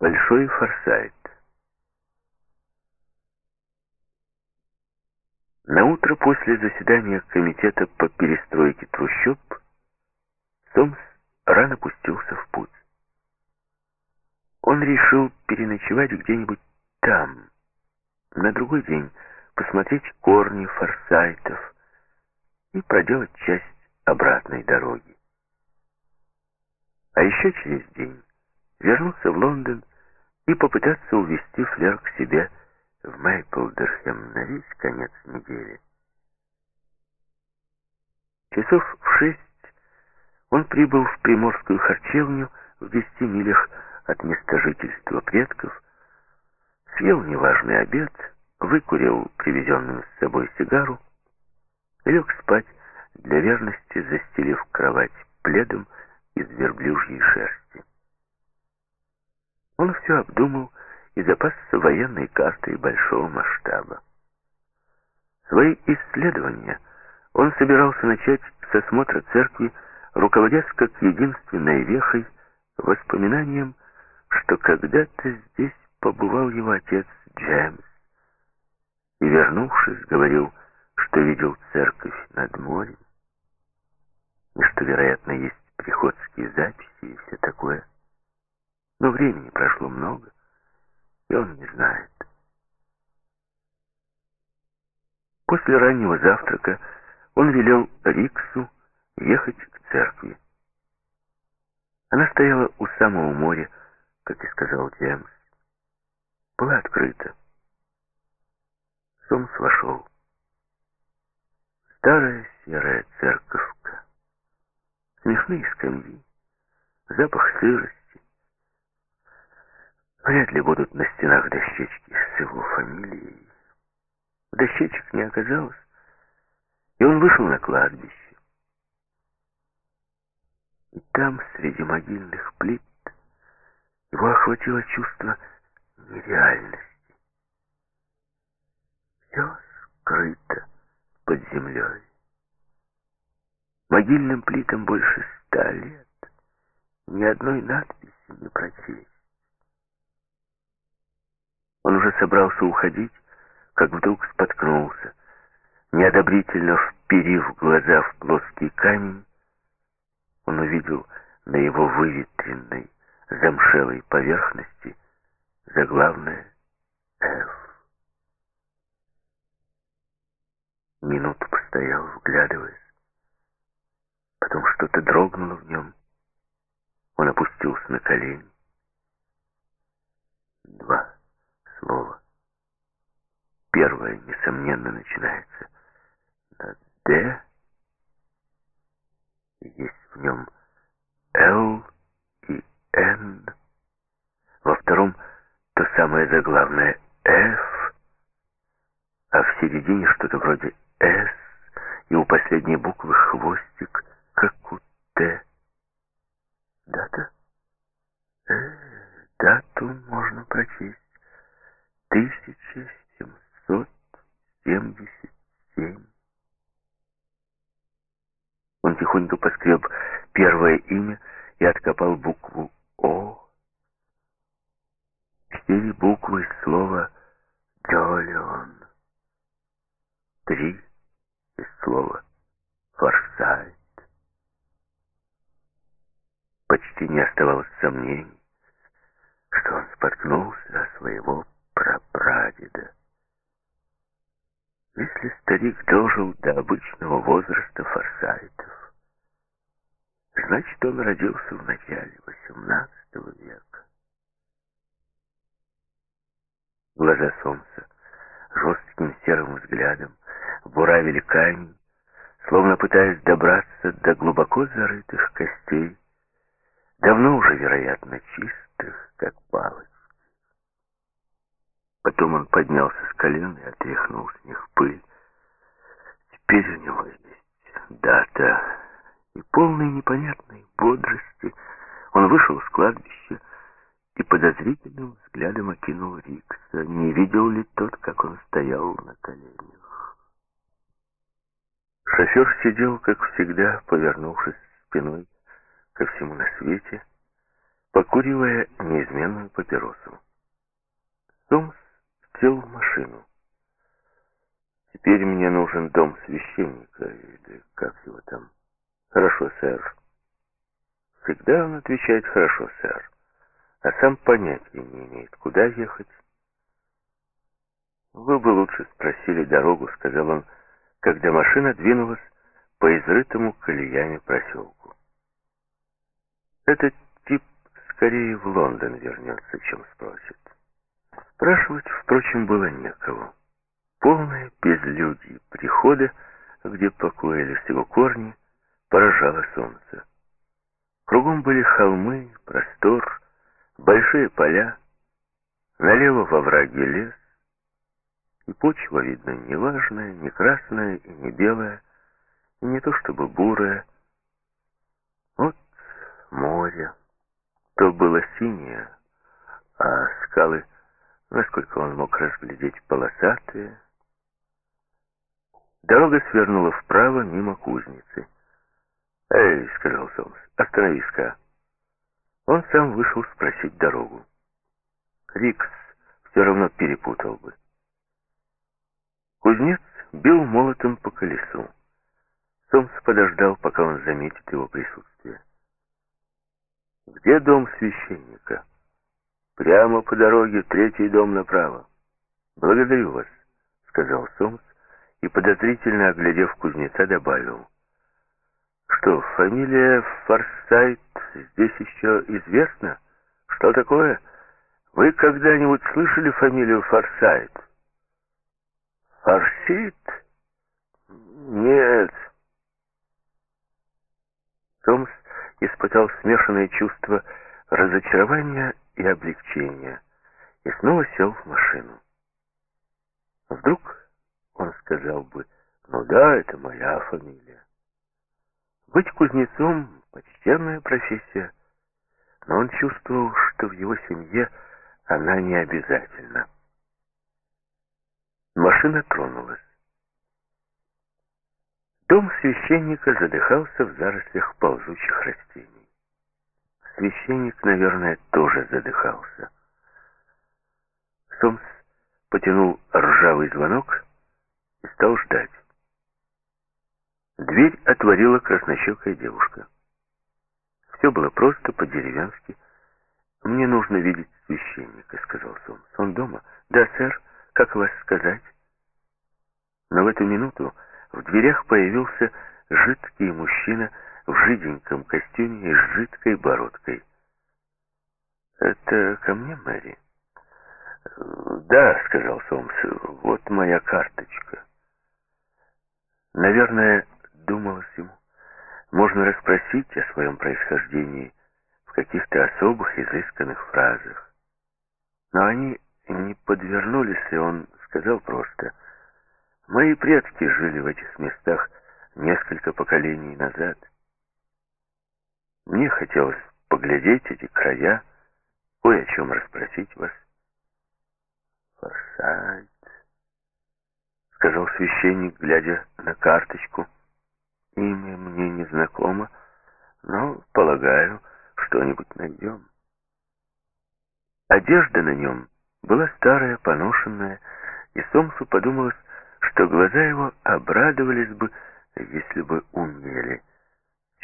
Большой форсайт. На утро после заседания комитета по перестройке трущоб Сомс рано пустился в путь. Он решил переночевать где-нибудь там, на другой день посмотреть корни форсайтов и проделать часть обратной дороги. А еще через день вернуться в Лондон и попытаться увезти Флер к себе в Мейплдерхем на весь конец недели. Часов в шесть он прибыл в приморскую харчевню в десяти милях от места жительства предков, съел неважный обед, выкурил привезенную с собой сигару лег спать, для верности застелив кровать пледом из верблюжьей шерсти. Он все обдумал и запасся военной картой большого масштаба. Свои исследования он собирался начать с осмотра церкви, руководясь как единственной вехой воспоминанием, что когда-то здесь побывал его отец Джеймс, и, вернувшись, говорил, что видел церковь над морем, и что, вероятно, есть приходские записи и все такое. Но времени прошло много, и он не знает. После раннего завтрака он велел Риксу ехать к церкви. Она стояла у самого моря, как и сказал Джеймс. Была открыта. Сомс вошел. Старая серая церковка. Смешные скамьи. Запах сырости. Вряд ли будут на стенах дощечки с его фамилией. Дощечек не оказалось, и он вышел на кладбище. И там, среди могильных плит, его охватило чувство нереальности. Все скрыто под землей. Могильным плитам больше ста лет. Ни одной надписи не прочесть. Он уже собрался уходить, как вдруг споткнулся. Неодобрительно вперив глаза в плоский камень, он увидел на его выветренной, замшелой поверхности заглавное «Ф». Минуту постоял, вглядываясь. Потом что-то дрогнуло в нем. Он опустился на колени. Два слова. Первое, несомненно, начинается на «Д». Есть в нем «Л» и «Н». Во втором то самое заглавное «Ф», а в середине что-то вроде «С», и у последней буквы хвостик, как у «Т». Дата? Э, дату можно прочесть. 1777. Он тихонько поскреб первое имя и откопал букву «О». Четыре буквы слова «Джолион». Три из слова «форсайт». Почти не оставалось сомнений, что он споткнулся о своего прапрадеда. Если старик дожил до обычного возраста форсайтов, значит, он родился в начале XVIII века. Глаза солнца жестким серым взглядом буравили камень, словно пытаясь добраться до глубоко зарытых костей, давно уже, вероятно, чистых, как палочки. Потом он поднялся с колен и отряхнул с них пыль. Теперь у него есть дата, и полной непонятной бодрости он вышел с кладбища и подозрительным взглядом окинул Рикса. Не видел ли тот, как он стоял на коленях? Шофер сидел, как всегда, повернувшись спиной ко всему на свете, покуривая неизменную папиросу. Сомс в машину. «Теперь мне нужен дом священника, или как его там?» «Хорошо, сэр». Всегда он отвечает «хорошо, сэр», а сам понятия не имеет, куда ехать. «Вы бы лучше спросили дорогу», — сказал он, когда машина двинулась по изрытому колеями проселку. Этот тип скорее в Лондон вернется, чем спросит. Спрашивать, впрочем, было некого. Полное безлюдье прихода, где покоились его корни, поражало солнце. Кругом были холмы, простор, большие поля, налево во враге лес, и почва, видно, не важная, не красная и не белая, и не то чтобы бурая. Вот море. То было синее, а скалы, насколько он мог разглядеть, полосатые. Дорога свернула вправо мимо кузницы. «Эй!» — сказал Сомс. «Остановись-ка!» Он сам вышел спросить дорогу. Рикс все равно перепутал бы. Кузнец бил молотом по колесу. Сомс подождал, пока он заметит его присутствие. «Где дом священника?» «Прямо по дороге, третий дом направо». «Благодарю вас», — сказал Сомс и, подозрительно оглядев кузнеца, добавил. «Что, фамилия Форсайт здесь еще известна? Что такое? Вы когда-нибудь слышали фамилию Форсайт?» Форсит? Нет. Томс испытал смешанные чувства разочарования и облегчения и снова сел в машину. Вдруг он сказал бы, ну да, это моя фамилия. Быть кузнецом — почтенная профессия, но он чувствовал, что в его семье она не обязательна. Машина тронулась. Дом священника задыхался в зарослях ползучих растений. Священник, наверное, тоже задыхался. Сомс потянул ржавый звонок и стал ждать. Дверь отворила краснощекая девушка. Все было просто, по-деревенски. «Мне нужно видеть священника», — сказал Сомс. «Он дома?» «Да, сэр». Как вас сказать? Но в эту минуту в дверях появился жидкий мужчина в жиденьком костюме и с жидкой бородкой. «Это ко мне, Мэри?» «Да», — сказал Сомс, — «вот моя карточка». Наверное, думалось ему, можно расспросить о своем происхождении в каких-то особых изысканных фразах. Но они не подвернулись, и он сказал просто, «Мои предки жили в этих местах несколько поколений назад. Мне хотелось поглядеть эти края, кое о чем расспросить вас». «Форсайт», — сказал священник, глядя на карточку. «Имя мне не знакомо, но, полагаю, что-нибудь найдем». Одежда на нем была старая, поношенная, и Сомсу подумалось, что глаза его обрадовались бы, если бы умели.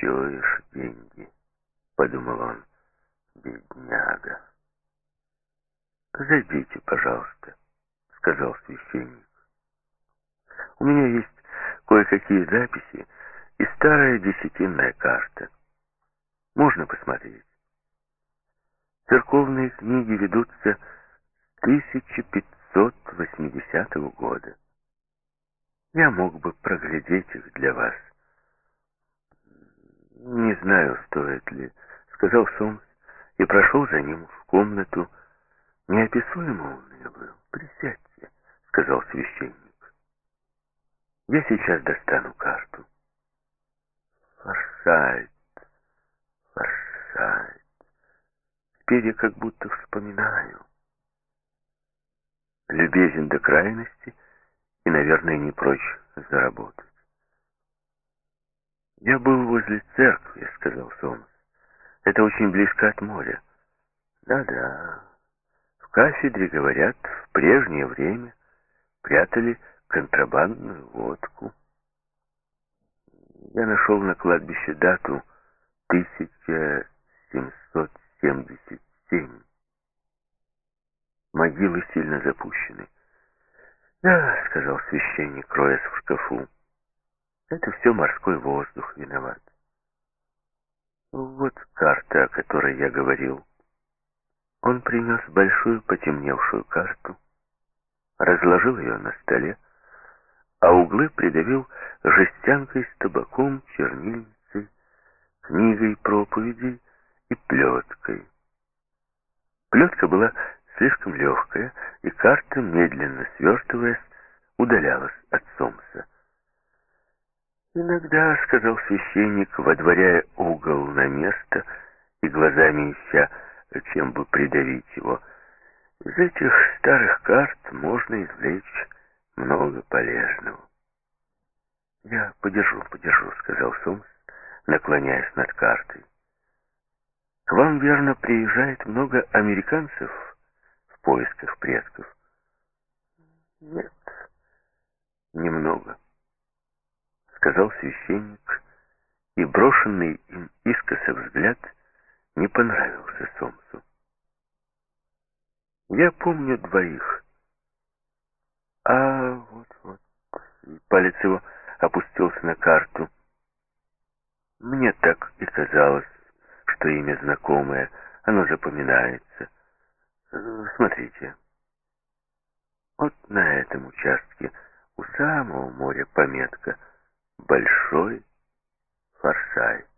«Чуешь деньги?» — подумал он. «Бедняга!» «Зайдите, пожалуйста», — сказал священник. «У меня есть кое-какие записи и старая десятинная карта. Можно посмотреть?» Церковные книги ведутся 1580 года. Я мог бы проглядеть их для вас. Не знаю, стоит ли, сказал Сомс и прошел за ним в комнату. Неописуемо умный был. Присядьте, сказал священник. Я сейчас достану карту. Форсайт, Форсайт. Теперь я как будто вспоминаю любезен до крайности и, наверное, не прочь заработать. «Я был возле церкви», — сказал Сомас. «Это очень близко от моря. Да-да, в кафедре, говорят, в прежнее время прятали контрабандную водку. Я нашел на кладбище дату 1777. Могилы сильно запущены. «Да», — сказал священник, роясь в шкафу, — «это все морской воздух виноват». «Вот карта, о которой я говорил». Он принес большую потемневшую карту, разложил ее на столе, а углы придавил жестянкой с табаком, чернильницей, книгой проповедей и плеткой. Плетка была слишком легкая, и карта, медленно свертываясь, удалялась от Сомса. «Иногда, — сказал священник, водворяя угол на место и глазами ища, чем бы придавить его, — из этих старых карт можно извлечь много полезного. «Я подержу, подержу», — сказал Сомс, наклоняясь над картой. «К вам, верно, приезжает много американцев в поисках предков?» «Нет, немного», — сказал священник, и брошенный им искоса взгляд не понравился Сомсу. «Я помню двоих». «А, вот-вот», палец его опустился на карту. Мне так и казалось, что имя знакомое, оно запоминается. Смотрите. Вот на этом участке у самого моря пометка «Большой форсайт».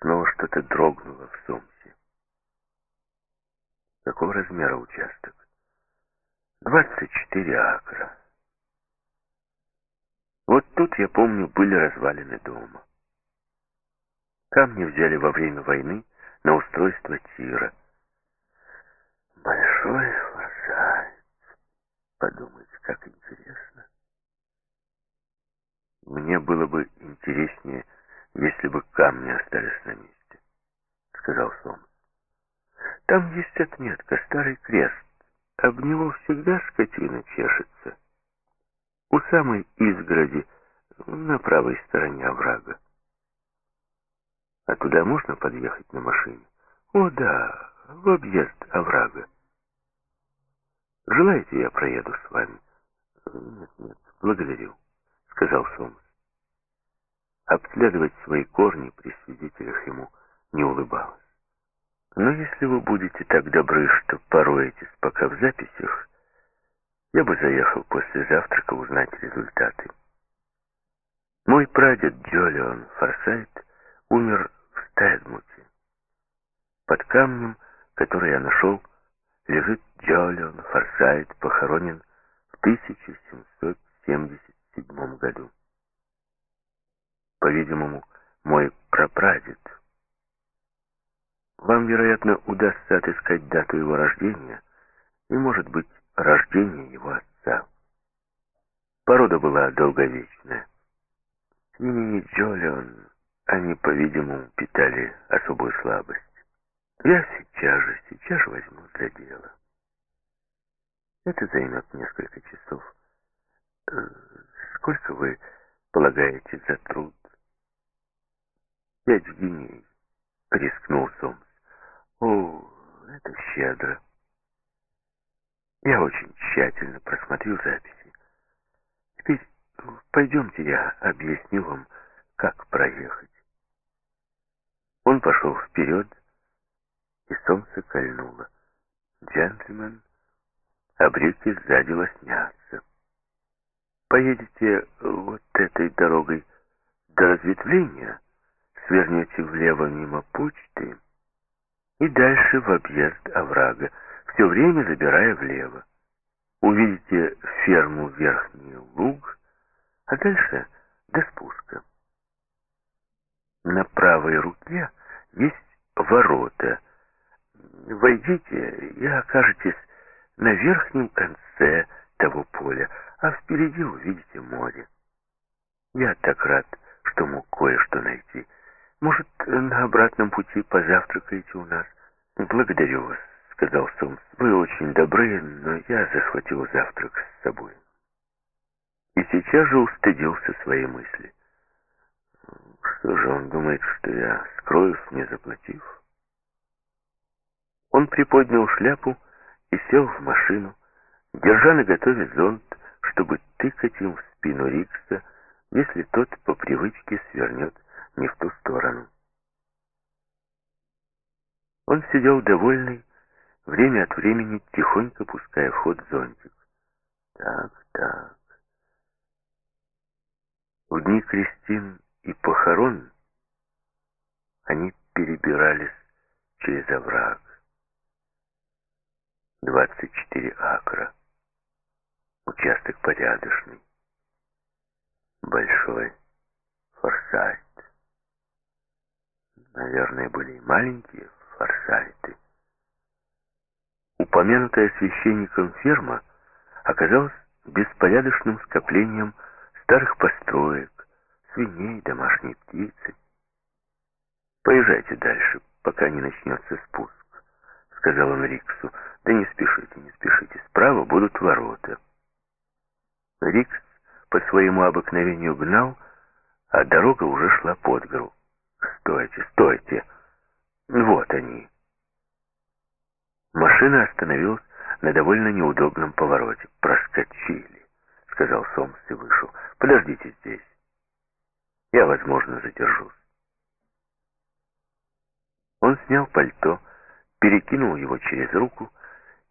Снова что-то дрогнуло в сумке. Какого размера участок? 24 акра. Вот тут, я помню, были развалины дома. Камни взяли во время войны на устройство тира. Большой фасад. Подумайте, как интересно. Мне было бы интереснее, если бы камни остались на месте, сказал Сомс. Там есть отметка, старый крест. Об него всегда скотина чешется у самой изгороди, на правой стороне оврага. А туда можно подъехать на машине? О, да, в объезд оврага. Желаете, я проеду с вами? Нет, нет, благодарю, сказал Сомс. Обследовать свои корни при свидетелях ему не улыбалось. Но если вы будете так добры, что пороетесь пока в записях, я бы заехал после завтрака узнать результаты. Мой прадед Джолион Форсайт умер в Стедмуте. Под камнем, который я нашел, лежит Джолион Форсайт, похоронен в 1777 году. По-видимому, мой прапрадед. Вам, вероятно, удастся отыскать дату его рождения и, может быть, рождения его отца. Порода была долговечная. С имени Джолион они, по-видимому, питали особую слабость. Я сейчас же, сейчас же возьму для дела. Это займет несколько часов. Сколько вы полагаете за труд? Пять гиней, рискнул Сомс. О, это щедро. Я очень тщательно просмотрю записи. Теперь пойдемте, я объясню вам, как проехать. Он пошел вперед, и солнце кольнуло. Джентльмен, а брюки сзади лоснятся. Поедете вот этой дорогой до разветвления, свернете влево мимо почты и дальше в объезд оврага все время забирая влево. Увидите ферму Верхний Луг, а дальше до спуска. На правой руке есть ворота. Войдите и окажетесь на верхнем конце того поля, а впереди увидите море. Я так рад, что мог кое-что найти. Может, на обратном пути позавтракаете у нас? Благодарю вас, сказал Сомс. Вы очень добры, но я захватил завтрак с собой. И сейчас же устыдился своей мысли. Что же он думает, что я скроюсь, не заплатив? Он приподнял шляпу и сел в машину, держа на готове зонт, чтобы тыкать им в спину Рикса, если тот по привычке свернет не в ту сторону. Он сидел довольный, время от времени тихонько пуская в ход зонтик. Так, так. В дни крестин и похорон они перебирались через овраг. 24 акра. Участок порядочный. Большой. Форсайт. Наверное, были и маленькие форсайты. Упомянутая священником ферма оказалась беспорядочным скоплением старых построек, свиней, домашней птицы. Поезжайте дальше, пока не начнется спуск, сказал он Риксу. Да не спешите, не спешите, справа будут ворота. Рикс по своему обыкновению гнал, а дорога уже шла под гору. «Стойте, стойте! Вот они!» Машина остановилась на довольно неудобном повороте. «Проскочили», — сказал Сомс и вышел. «Подождите здесь. Я, возможно, задержусь». Он снял пальто, перекинул его через руку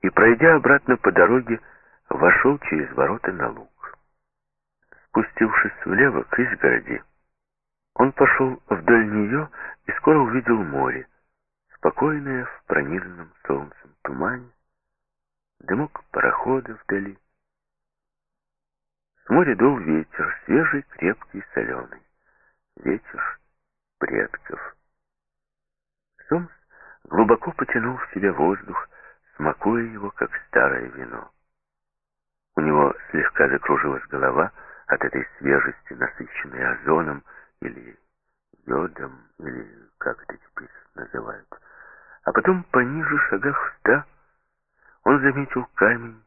и, пройдя обратно по дороге, вошел через ворота на луг. Спустившись влево к изгороди, он пошел вдоль нее и скоро увидел море, спокойное в пронизанном солнцем тумане, дымок парохода вдали. С моря дул ветер, свежий, крепкий, соленый. Ветер предков. Сомс глубоко потянул в себя воздух, смакуя его, как старое вино. У него слегка закружилась голова — от этой свежести, насыщенной озоном или йодом, или как это теперь называют. А потом пониже, шагах в ста, он заметил камень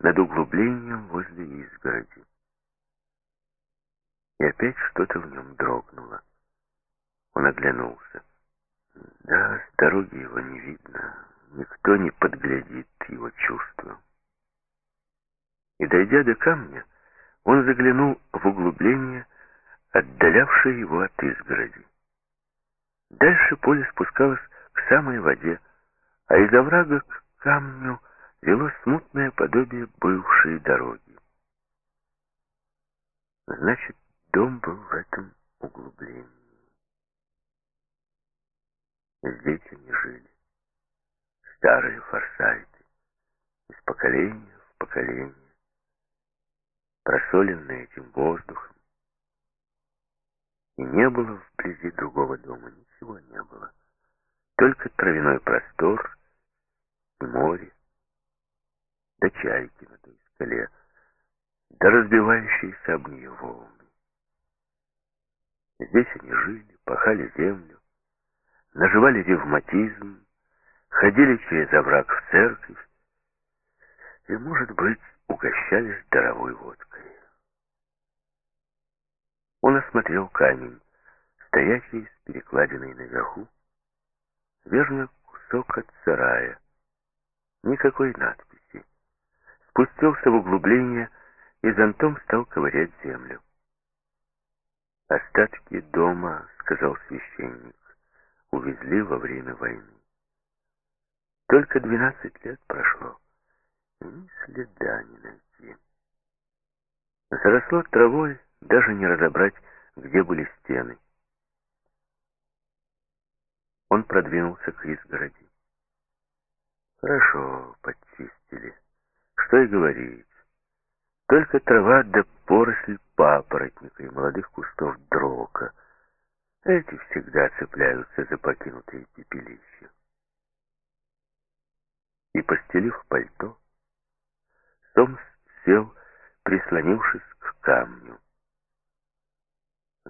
над углублением возле изгороди. И опять что-то в нем дрогнуло. Он оглянулся. Да, с дороги его не видно, никто не подглядит его чувства. И дойдя до камня, он заглянул в углубление, отдалявшее его от изгороди. Дальше поле спускалось к самой воде, а из оврага к камню вело смутное подобие бывшей дороги. Значит, дом был в этом углублении. Здесь они жили. Старые форсайты, из поколения в поколение просоленный этим воздухом. И не было вблизи другого дома, ничего не было. Только травяной простор и море, да чайки на той скале, да разбивающиеся об нее волны. Здесь они жили, пахали землю, наживали ревматизм, ходили через овраг в церковь и, может быть, угощались даровой водкой. Он осмотрел камень, стоящий с перекладиной наверху, верно кусок от сарая, никакой надписи. Спустился в углубление и зонтом стал ковырять землю. «Остатки дома, — сказал священник, — увезли во время войны. Только двенадцать лет прошло ни следа не найти. Заросло травой, даже не разобрать, где были стены. Он продвинулся к изгороди. Хорошо, подчистили. Что и говорить. Только трава да поросль папоротника и молодых кустов дрока. Эти всегда цепляются за покинутые пепелища. И, постелив пальто, Сомс сел, прислонившись к камню.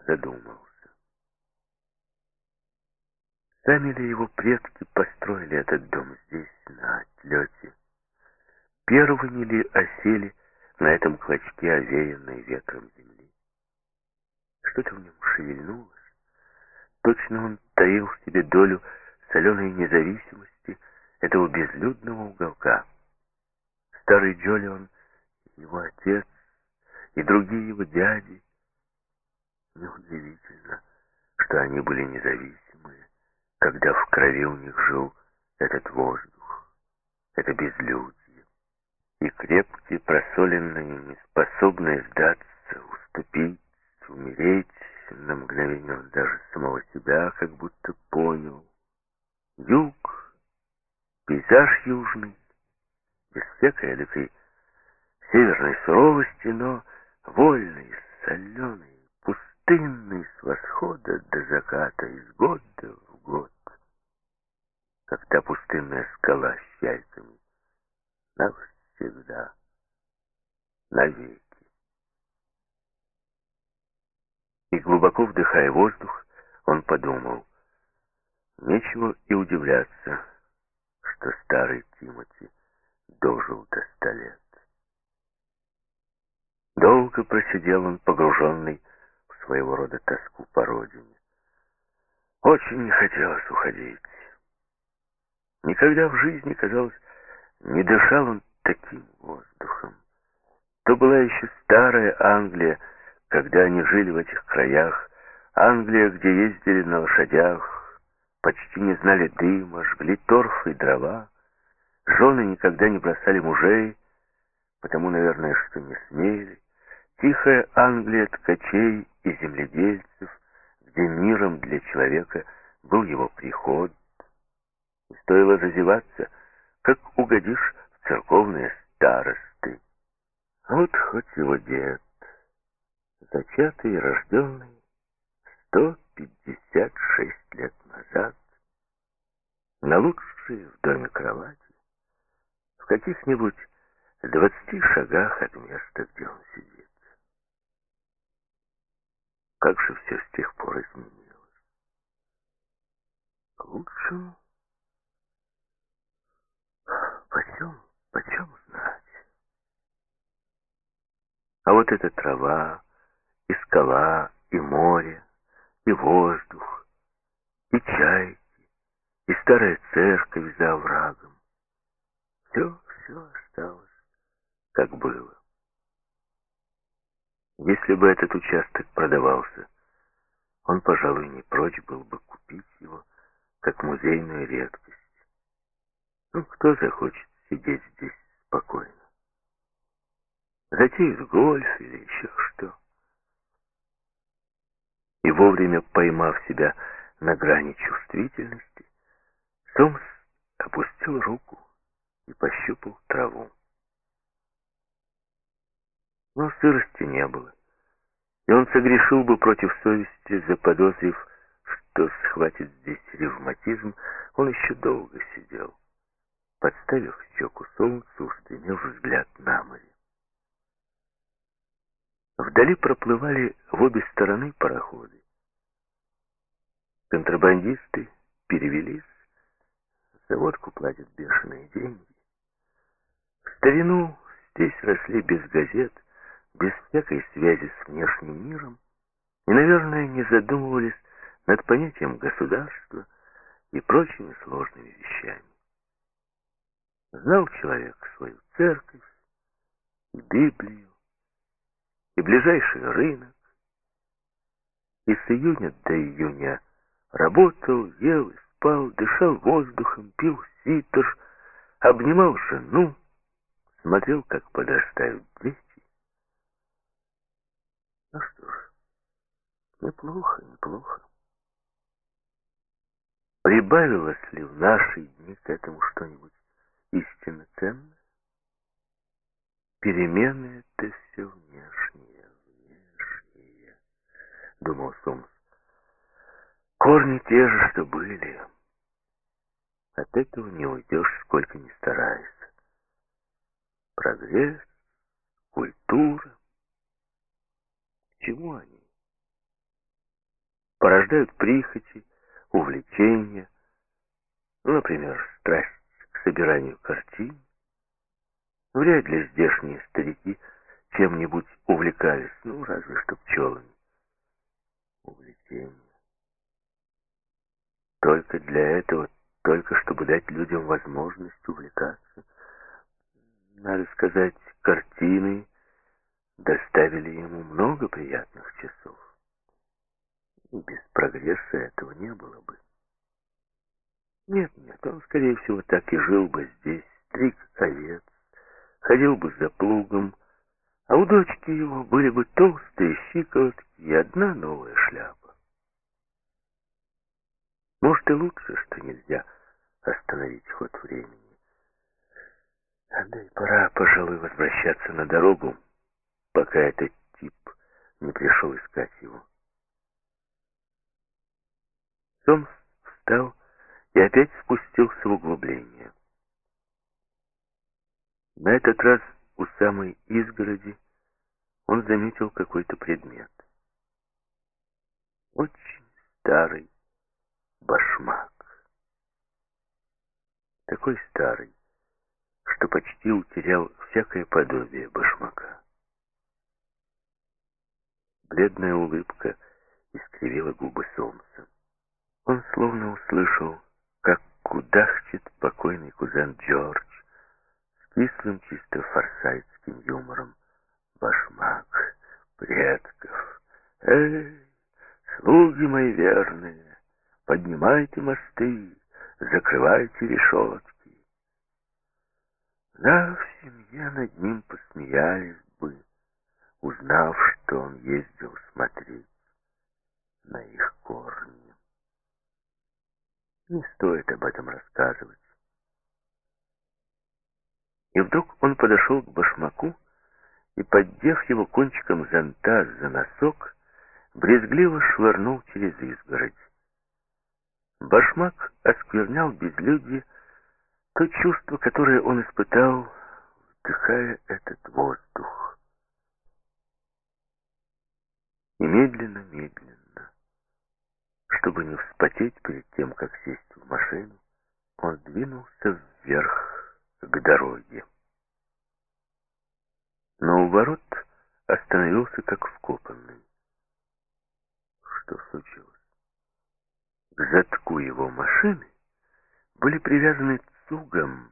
Задумался. Сами ли его предки построили этот дом здесь, на отлете? Первыми ли осели на этом клочке, овеянной ветром земли? Что-то в нем шевельнулось. Точно он таил в себе долю соленой независимости этого безлюдного уголка. Старый Джолион, его отец и другие его дяди, неудивительно, что они были независимые, когда в крови у них жил этот воздух, это безлюдье, и крепкие, просоленные, неспособные сдаться, уступить, умереть, на мгновение даже самого себя как будто понял. Юг, пейзаж южный, без всякой эдакой северной суровости, но вольный, соленый, пустынный с восхода до заката, из года в год, как та пустынная скала с яйцами, навсегда, навеки. И глубоко вдыхая воздух, он подумал, нечего и удивляться, что старый Тимоти дожил до ста лет. Долго просидел он, погруженный своего рода тоску по родине. Очень не хотелось уходить. Никогда в жизни, казалось, не дышал он таким воздухом. То была еще старая Англия, когда они жили в этих краях, Англия, где ездили на лошадях, почти не знали дыма, жгли торф и дрова, жены никогда не бросали мужей, потому, наверное, что не смели, тихая Англия ткачей и земледельцев, где миром для человека был его приход, и стоило зазеваться, как угодишь в церковные старосты. Вот хоть его дед, зачатый и рожденный 156 лет назад, на лучшей в доме кровати, в каких-нибудь двадцати шагах от места, где он сидит. Как же все с тех пор изменилось? К лучшему? Почем, почем знать? А вот эта трава, и скала, и море, и воздух, и чайки, и старая церковь за оврагом. Все, все осталось, как было. Если бы этот участок продавался, он, пожалуй, не прочь был бы купить его, как музейную редкость. Ну, кто захочет сидеть здесь спокойно? Затеют гольф или еще что. И вовремя поймав себя на грани чувствительности, Сомс опустил руку и пощупал траву. Но сырости не было, и он согрешил бы против совести, заподозрив, что схватит здесь ревматизм, он еще долго сидел подставив щеку солнцу, устремив взгляд на море. Вдали проплывали в обе стороны пароходы. Контрабандисты перевелись, за водку платят бешеные деньги. В старину здесь росли без газет, без всякой связи с внешним миром, и, наверное, не задумывались над понятием государства и прочими сложными вещами. Знал человек свою церковь, и Библию, и ближайший рынок, и с июня до июня работал, ел и спал, дышал воздухом, пил ситр, обнимал жену, смотрел, как подрастают дети. Ну что ж, неплохо, неплохо. Прибавилось ли в наши дни к этому что-нибудь? истинно ценно. Перемены — это все внешнее, внешнее, — думал Сомс. Корни те же, что были. От этого не уйдешь, сколько ни старайся. Прогресс, культура. Чему они? Порождают прихоти, увлечения, например, страсть к собиранию картин. Вряд ли здешние старики чем-нибудь увлекались, ну, разве что пчелами. Увлечение. Только для этого, только чтобы дать людям возможность увлекаться. Надо сказать, картины доставили ему много приятных часов. Без прогресса этого не было бы. Нет, нет, он, скорее всего, так и жил бы здесь, стриг овец, ходил бы за плугом, а у дочки его были бы толстые щиколотки и одна новая шляпа. Может, и лучше, что нельзя остановить ход времени. А да и пора, пожалуй, возвращаться на дорогу, пока этот тип не пришел искать его. Сомс встал и опять спустился в углубление. На этот раз у самой изгороди он заметил какой-то предмет. Очень старый башмак. Такой старый, что почти утерял всякое подобие башмака. Бледная улыбка искривила губы солнца. Он словно услышал, как кудахчет покойный кузен Джордж с кислым чисто форсайтским юмором. Башмак предков. Эй, слуги мои верные, поднимайте мосты, закрывайте решетки. Да, в семье над ним посмеялись узнав, что он ездил смотреть на их корни. Не стоит об этом рассказывать. И вдруг он подошел к башмаку и, поддев его кончиком зонта за носок, брезгливо швырнул через изгородь. Башмак осквернял безлюдье то чувство, которое он испытал, вдыхая этот воздух. И медленно-медленно чтобы не вспотеть перед тем, как сесть в машину, он двинулся вверх к дороге. Но у ворот остановился как вкопанный. Что случилось? К затку его машины были привязаны цугом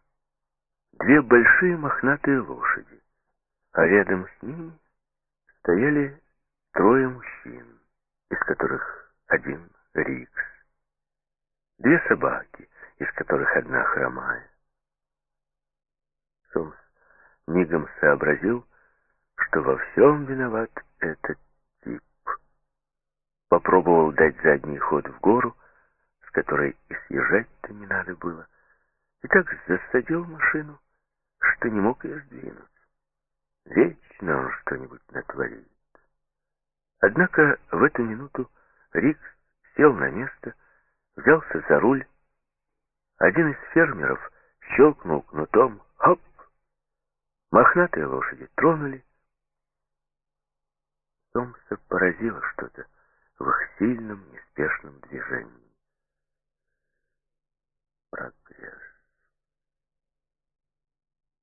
две большие мохнатые лошади, а рядом с ними стояли трое мужчин, из которых один Рикс. Две собаки, из которых одна хромая. Сомс мигом сообразил, что во всем виноват этот тип. Попробовал дать задний ход в гору, с которой и съезжать-то не надо было, и так засадил машину, что не мог ее сдвинуть. Вечно он что-нибудь натворит. Однако в эту минуту Рикс сел на место, взялся за руль. Один из фермеров щелкнул кнутом. Хоп! Мохнатые лошади тронули. Томса поразило что-то в их сильном, неспешном движении. Прогресс.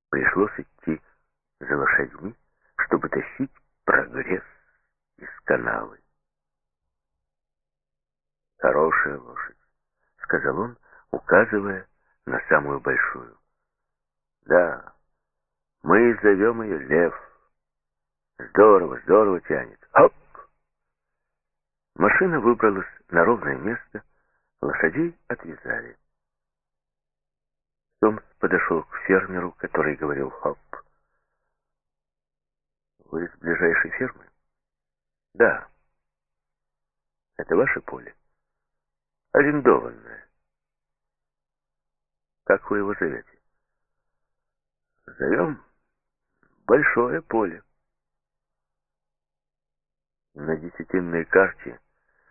Пришлось идти за лошадьми, чтобы тащить прогресс из канавы. «Хорошая лошадь», — сказал он, указывая на самую большую. «Да, мы зовем ее Лев. Здорово, здорово тянет. Хоп!» Машина выбралась на ровное место, лошадей отвязали. Томс подошел к фермеру, который говорил «Хоп». «Вы из ближайшей фермы?» «Да». «Это ваше поле?» арендованное. Как вы его зовете? Зовем большое поле. На десятинной карте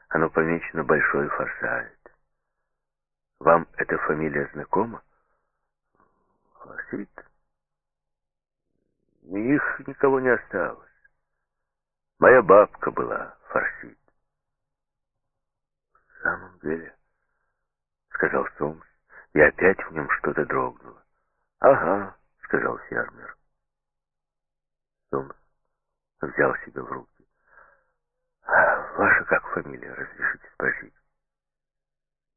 оно помечено Большой Форсайт. Вам эта фамилия знакома? Форсит? Их никого не осталось. Моя бабка была Форсит. «В самом деле», — сказал Сомс, и опять в нем что-то дрогнуло. «Ага», — сказал фермер. Сомс взял себя в руки. «А ваша как фамилия, разрешите спросить?»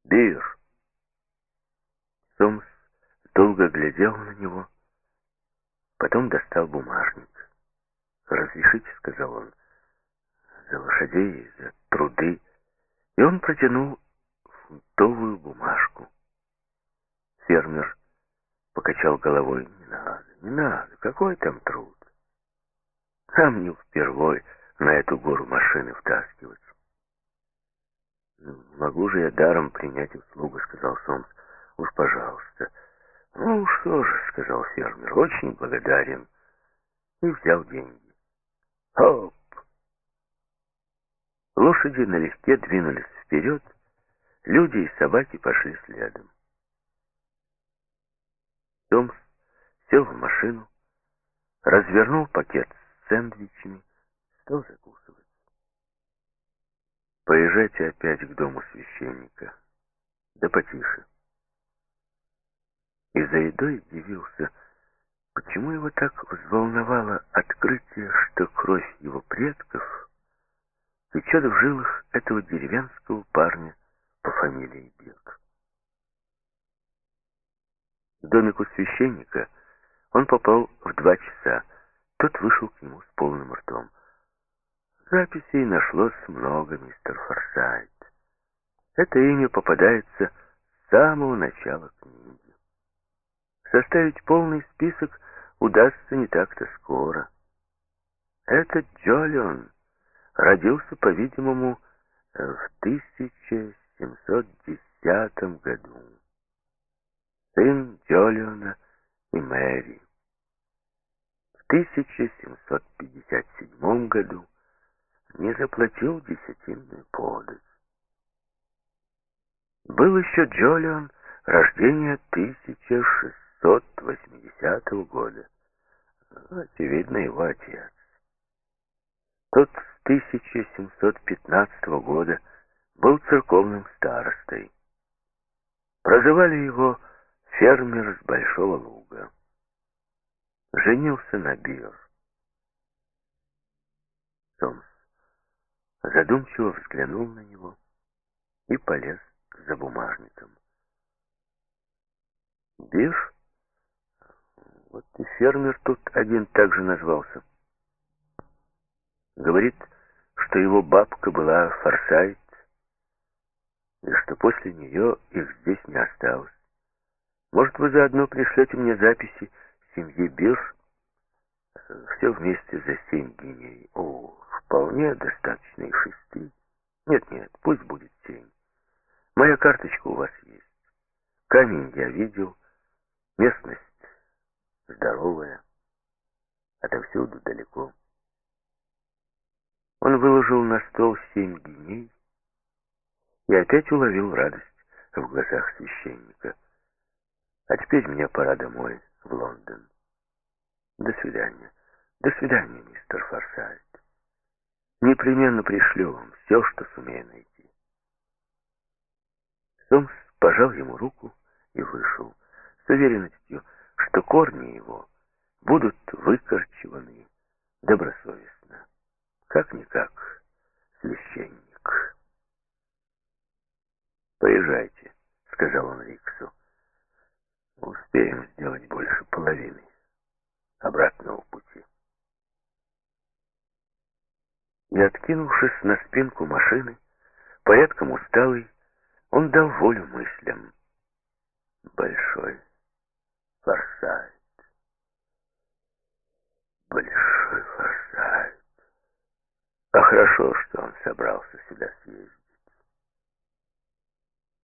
«Бир». Сомс долго глядел на него, потом достал бумажник. «Разрешите», — сказал он, — «за лошадей, за труды». И он протянул фунтовую бумажку. Фермер покачал головой. «Не надо, не надо, какой там труд? Нам не впервой на эту гору машины втаскивать». «Ну, «Могу же я даром принять услугу», — сказал Сомс. «Уж, пожалуйста». «Ну, что же», — сказал фермер, — «очень благодарен». И взял деньги. «Хоп!» Лошади налегке двинулись вперед, люди и собаки пошли следом. Томс сел в машину, развернул пакет с сэндвичами, стал закусывать. Поезжайте опять к дому священника. Да потише. И за едой удивился, почему его так взволновало открытие, что кровь его предков течет в жилах этого деревенского парня по фамилии Бек. К домику священника он попал в два часа. Тот вышел к нему с полным ртом. Записей нашлось много, мистер Форсайт. Это имя попадается с самого начала книги. Составить полный список удастся не так-то скоро. Этот Джолион родился, по-видимому, в 1710 году. Сын Джолиона и Мэри. В 1757 году не заплатил десятинную подать. Был еще Джолион рождения 1600 1780 года. Очевидно, его отец. Тот 1715 года был церковным старостой. Прозывали его фермер с Большого Луга. Женился на Бир. Томс задумчиво взглянул на него и полез за бумажником. Бир вот и фермер тут один также назвался. Говорит, что его бабка была форсайт, и что после нее их здесь не осталось. Может, вы заодно пришлете мне записи семьи Бирш? Все вместе за семь дней. О, вполне достаточно и шести. Нет-нет, пусть будет семь. Моя карточка у вас есть. Камень я видел, местность здоровая, отовсюду далеко. Он выложил на стол семь геней и опять уловил радость в глазах священника. А теперь мне пора домой, в Лондон. До свидания. До свидания, мистер Форсайт. Непременно пришлю вам все, что сумею найти. Сомс пожал ему руку и вышел с уверенностью, что корни его будут выкорчеваны добросовестно. Как-никак, священник. «Поезжайте», — сказал он Риксу. «Успеем сделать больше половины обратного пути». И откинувшись на спинку машины, порядком усталый, он дал волю мыслям. Большой Форсайт. Большой. А хорошо, что он собрался сюда съездить.